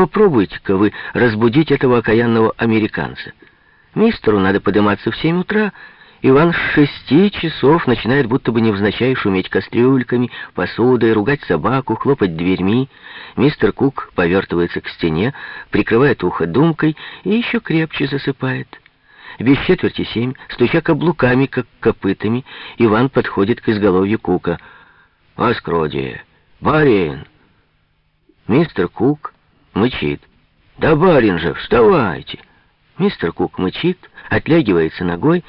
Попробуйте-ка вы разбудить этого окаянного американца. Мистеру надо подниматься в семь утра, Иван с шести часов начинает будто бы невзначай шуметь кастрюльками, посудой, ругать собаку, хлопать дверьми. Мистер Кук повертывается к стене, прикрывает ухо думкой и еще крепче засыпает. Без четверти семь, стуча каблуками, как копытами, Иван подходит к изголовью Кука. «Воскродие! Барин!» Мистер Кук мычит. «Да барин же, вставайте!» Мистер Кук мычит, отлягивается ногой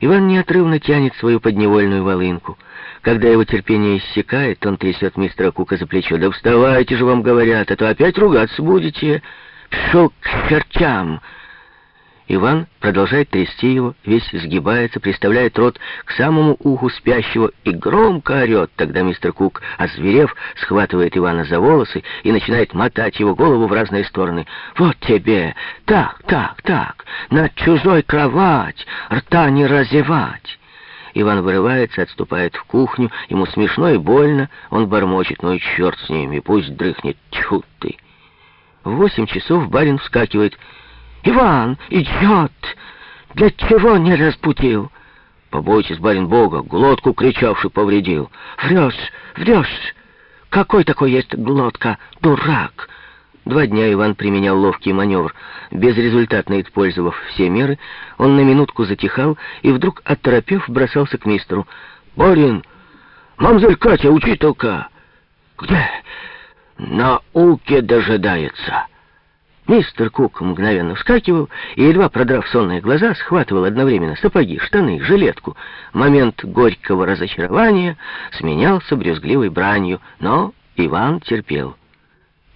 Иван неотрывно тянет свою подневольную волынку. Когда его терпение иссякает, он трясет мистера Кука за плечо. «Да вставайте же, вам говорят, а то опять ругаться будете. Пшел к чертям!» Иван продолжает трясти его, весь сгибается, приставляет рот к самому уху спящего и громко орет. Тогда мистер Кук, озверев, схватывает Ивана за волосы и начинает мотать его голову в разные стороны. «Вот тебе! Так, так, так! Над чужой кровать! Рта не разевать!» Иван вырывается, отступает в кухню. Ему смешно и больно. Он бормочет. «Ну и черт с ними, пусть дрыхнет. Тьфу ты!» В восемь часов барин вскакивает. «Иван, идет! Для чего не разбудил?» «Побойтесь, барин Бога, глотку кричавший повредил». «Врешь, врешь! Какой такой есть глотка, дурак!» Два дня Иван применял ловкий маневр. Безрезультатно использовав все меры, он на минутку затихал и вдруг, оторопев, бросался к мистеру. «Барин! Мамзель Катя, учителька!» «Где?» «На уке дожидается». Мистер Кук мгновенно вскакивал и, едва продрав сонные глаза, схватывал одновременно сапоги, штаны, жилетку. Момент горького разочарования сменялся брюзгливой бранью, но Иван терпел.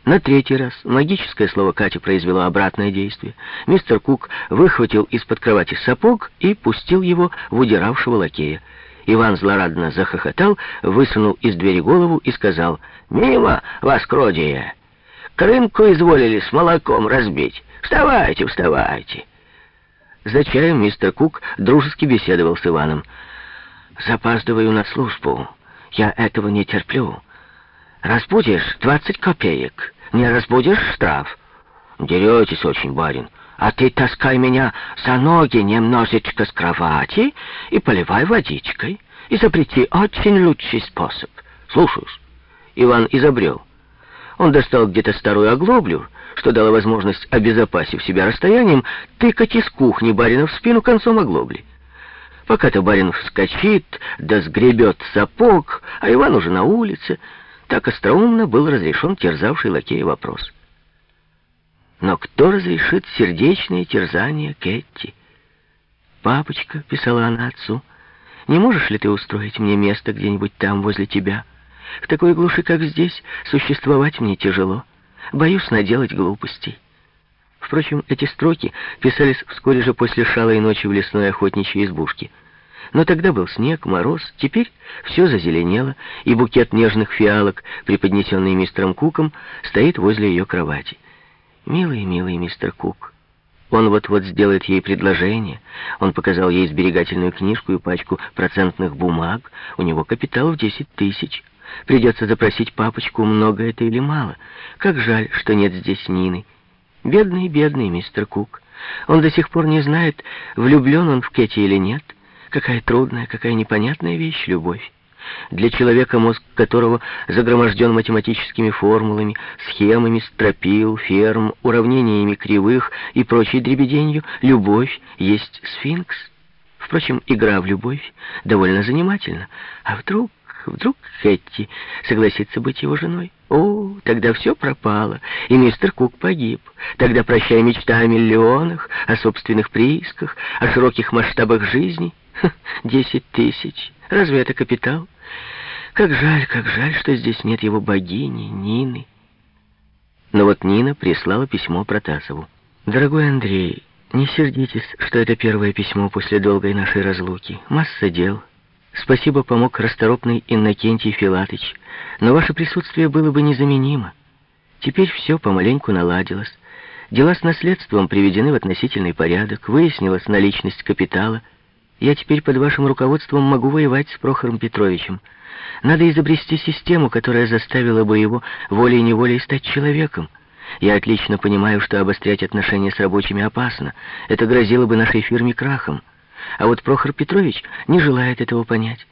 На третий раз магическое слово Кати произвело обратное действие. Мистер Кук выхватил из-под кровати сапог и пустил его в удиравшего лакея. Иван злорадно захохотал, высунул из двери голову и сказал «Мимо вас, кродия!» Крынку изволили с молоком разбить. Вставайте, вставайте. За чаем мистер Кук дружески беседовал с Иваном. Запаздываю на службу. Я этого не терплю. Разбудишь — двадцать копеек. Не разбудишь — штраф. Деретесь очень, барин. А ты таскай меня за ноги немножечко с кровати и поливай водичкой. Изобрети очень лучший способ. Слушаюсь. Иван изобрел. Он достал где-то старую оглоблю, что дало возможность, обезопасив себя расстоянием, тыкать из кухни барина в спину концом оглобли. Пока-то барин вскочит, да сгребет сапог, а Иван уже на улице. Так остроумно был разрешен терзавший лакея вопрос. Но кто разрешит сердечные терзания Кетти? «Папочка», — писала она отцу, — «не можешь ли ты устроить мне место где-нибудь там, возле тебя?» В такой глуши, как здесь, существовать мне тяжело. Боюсь наделать глупостей. Впрочем, эти строки писались вскоре же после шалой ночи в лесной охотничьей избушке. Но тогда был снег, мороз, теперь все зазеленело, и букет нежных фиалок, преподнесенный мистером Куком, стоит возле ее кровати. Милый, милый мистер Кук. Он вот-вот сделает ей предложение. Он показал ей сберегательную книжку и пачку процентных бумаг. У него капитал в десять тысяч. Придется запросить папочку, много это или мало. Как жаль, что нет здесь Нины. Бедный, бедный мистер Кук. Он до сих пор не знает, влюблен он в Кэти или нет. Какая трудная, какая непонятная вещь любовь. Для человека, мозг которого загроможден математическими формулами, схемами стропил, ферм, уравнениями кривых и прочей дребеденью, любовь есть сфинкс. Впрочем, игра в любовь довольно занимательна. А вдруг... Вдруг Хэтти согласится быть его женой? О, тогда все пропало, и мистер Кук погиб. Тогда прощай мечта о миллионах, о собственных приисках, о широких масштабах жизни. Десять тысяч. Разве это капитал? Как жаль, как жаль, что здесь нет его богини, Нины. Но вот Нина прислала письмо Протасову. «Дорогой Андрей, не сердитесь, что это первое письмо после долгой нашей разлуки. Масса дел». Спасибо помог расторопный Иннокентий Филатыч, но ваше присутствие было бы незаменимо. Теперь все помаленьку наладилось. Дела с наследством приведены в относительный порядок, выяснилась наличность капитала. Я теперь под вашим руководством могу воевать с Прохором Петровичем. Надо изобрести систему, которая заставила бы его волей-неволей стать человеком. Я отлично понимаю, что обострять отношения с рабочими опасно. Это грозило бы нашей фирме крахом. А вот Прохор Петрович не желает этого понять.